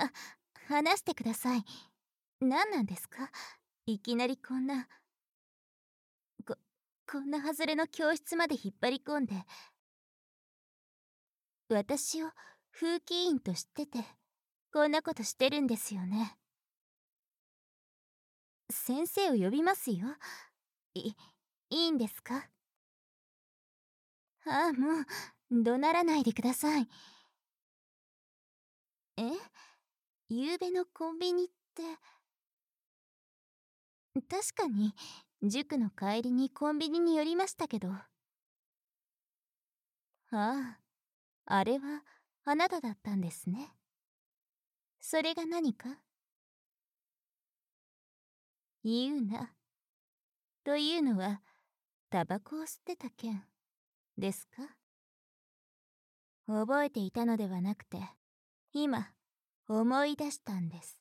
は 話してください。何なんですか？いきなりこんなここんな外れの教室まで引っ張り込んで。私を風紀委員と知っててこんなことしてるんですよね。先生を呼びますよ。いいいんですか？ああもう怒鳴らないでください。え？夕べのコンビニって。確かに塾の帰りにコンビニに寄りましたけど。あああれはあなただったんですね。それが何か？言うな。というのはタバコを吸ってた件ですか？覚えていたのではなくて今思い出したんです。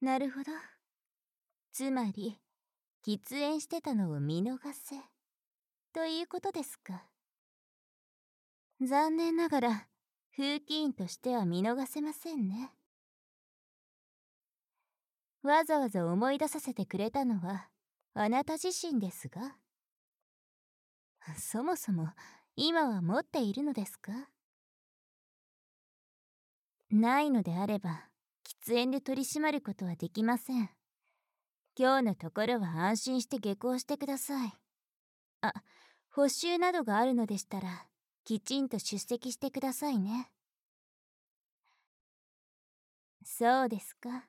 なるほど。つまり喫煙してたのを見逃せ。ということですか。残念ながら風紀委員としては見逃せませんね。わざわざ思い出させてくれたのはあなた自身ですが。そもそも今は持っているのですか？ないのであれば喫煙で取り締まることはできません。今日のところは安心して下校してください。あ補習などがあるのでしたらきちんと出席してくださいね。そうですか。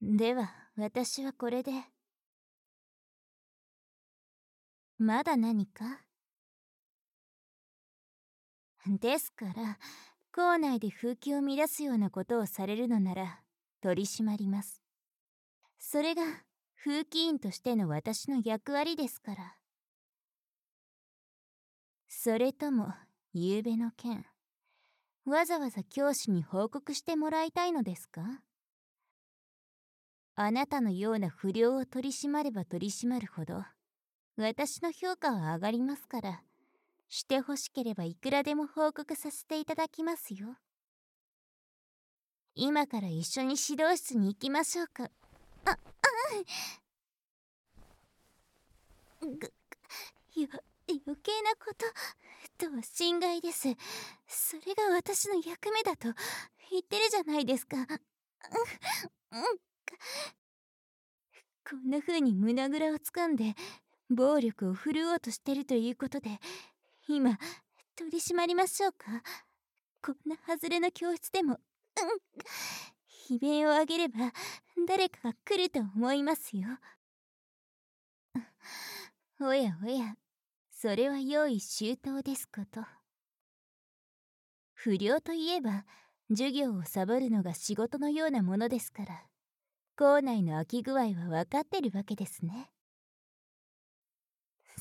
では私はこれで。まだ何か？ですから校内で風紀を乱すようなことをされるのなら取り締まります。それが風紀委員としての私の役割ですから。それとも夕べの件わざわざ教師に報告してもらいたいのですか？あなたのような不良を取り締まれば取り締まるほど私の評価は上がりますから。してほしければいくらでも報告させていただきますよ。今から一緒に指導室に行きましょうか。ああぐよ余計なこと。とは心外です。それが私の役目だと言ってるじゃないですか。うんうん。こんな風に胸ぐらを掴んで暴力を振るおうとしてるということで今取り締まりましょうか？こんな外れの教室でも。うん。悲鳴を上げれば誰かが来ると思いますよ。おやおや。それは用意周到ですこと。不良といえば授業をサボるのが仕事のようなものですから。校内の空き具合は分かってるわけですね。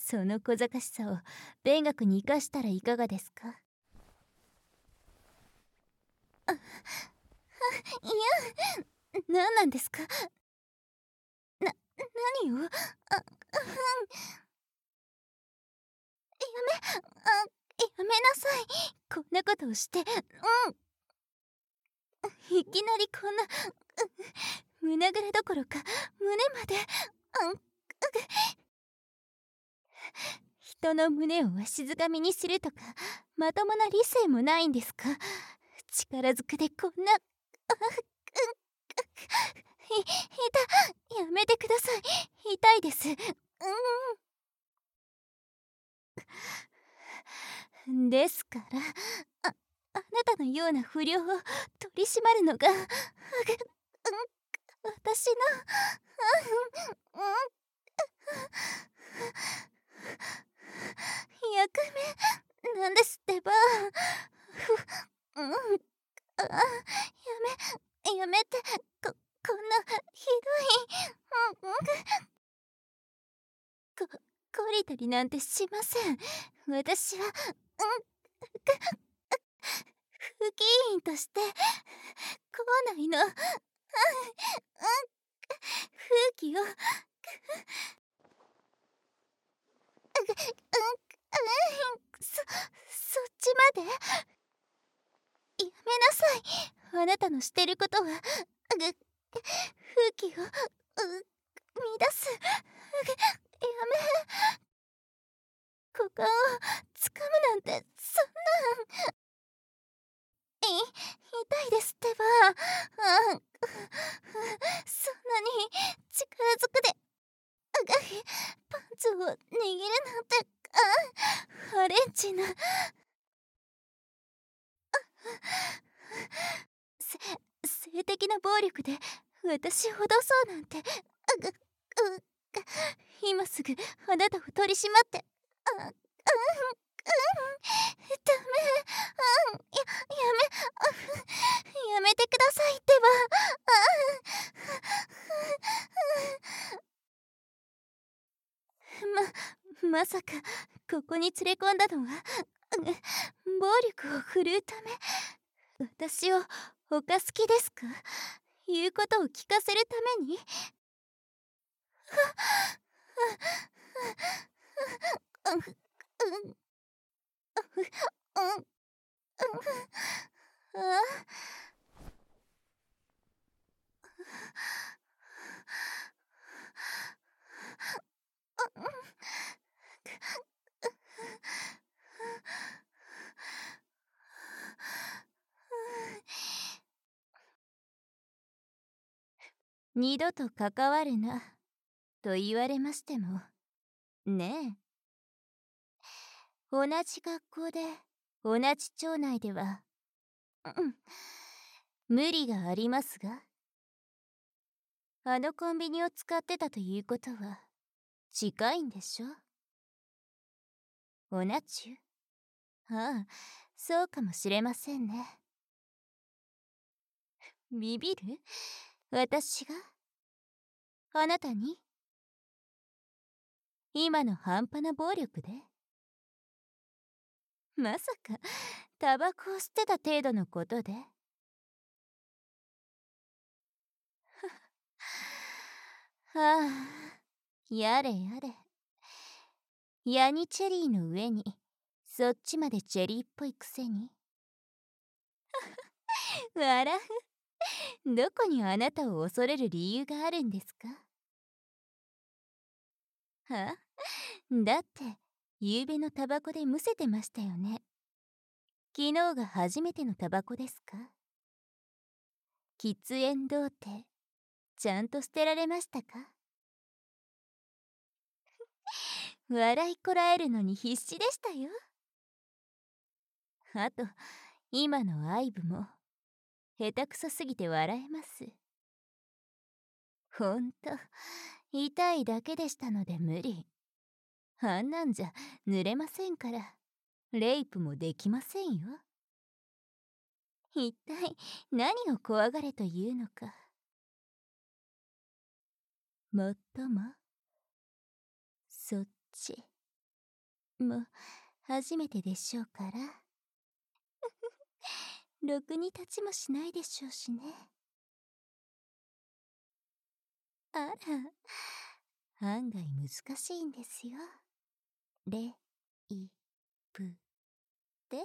その小賢しさを勉学に生かしたらいかがですか？あいや何なんですか？な何を？あやめあやめなさい。こんなことをしてうん。いきなりこんな胸ぐらどころか胸までうん人の胸をわしづかみにするとかまともな理性もないんですか？力ずくでこんなあい痛やめてください。痛いです。うん。ですからああなたのような不良を取り締まるのが私のうんうん。役目なんですってば。ふうんあやめやめてここんなひどいうんこ懲りたりなんてしません。私はうん風紀委員として校内のうん風紀をうんうんそそっちまでやめなさいあなたのしてることはぐ風紀をう乱すやめ股間をつかむなんてそんなんい痛いですってばあそんなに力ずくでパンツを握るなんてあアレンジなせ性的な暴力で私を脅そうなんて。今すぐあなたを取り締まってあうんうんダメうんややめやめてくださいってばま まさかここに連れ込んだのは 暴力を振るうため私をおかすきですか？言うことを聞かせるために？あ 二度と関わるなと言われましても。ねえ。同じ学校で同じ町内ではうん無理がありますが。あのコンビニを使ってたということは近いんでしょ？おなちゅああそうかもしれませんね。ビビる？私が？あなたに？今の半端な暴力で？まさかタバコを吸ってた程度のことで？はあやれやれ。ヤニチェリーの上にそっちまでチェリーっぽいくせに。笑う。どこにあなたを恐れる理由があるんですか？は？だって夕べのタバコでむせてましたよね。昨日が初めてのタバコですか？喫煙童貞ちゃんと捨てられましたか？笑いこらえるのに必死でしたよ。あと今のアイブも下手くそすぎて笑えます。ほんと痛いだけでしたので無理。あんなんじゃ濡れませんから。レイプもできませんよ。一体何を怖がれというのか。もっともそっちも初めてでしょうから。ろくに立ちもしないでしょうしね。あら案外難しいんですよ。レイプで。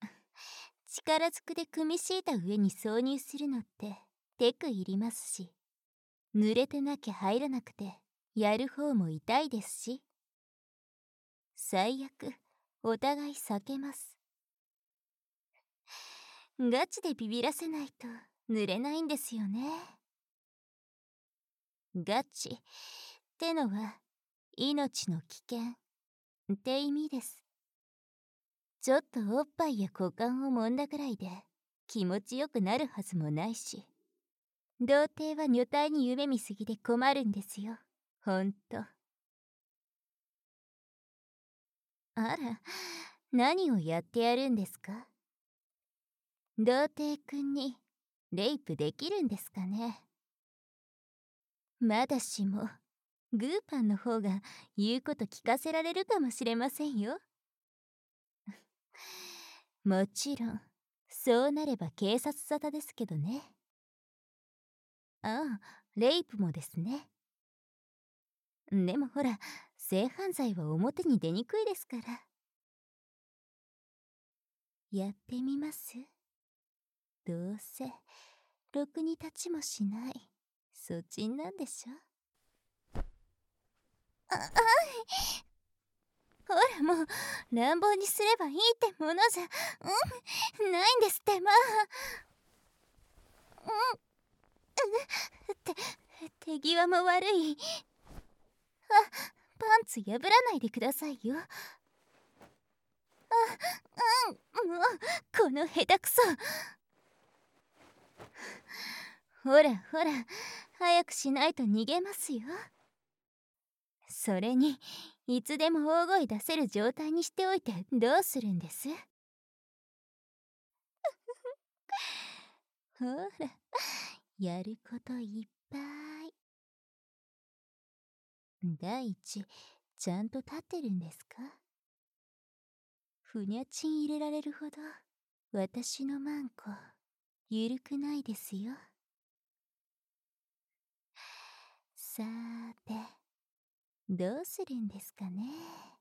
力ずくで組み敷いた上に挿入するのってテクいりますし。濡れてなきゃ入らなくてやる方も痛いですし。最悪お互い避けます。ガチでビビらせないと濡れないんですよね。ガチ。ってのは命の危険。って意味です。ちょっとおっぱいや股間を揉んだくらいで気持ちよくなるはずもないし。童貞は女体に夢見すぎで困るんですよ。ほんと。あら何をやってやるんですか？童貞くんにレイプできるんですかね？まだしもグーパンの方が言うこと聞かせられるかもしれませんよ。もちろんそうなれば警察沙汰ですけどね。ああレイプもですね。でもほら性犯罪は表に出にくいですから。やってみます？どうせろくに立ちもしない。そっちんなんでしょ？ああいほらもう乱暴にすればいいってものじゃ。うん？ないんですってまあ。うん？って手際も悪い。あパンツ破らないでくださいよ。あうん？もうこの下手くそ。ほらほら早くしないと逃げますよ。それにいつでも大声出せる状態にしておいてどうするんです？ほらやることいっぱい。第一ちゃんと立ってるんですか？ふにゃちん入れられるほど私のマンコゆるくないですよ。さーてどうするんですかね。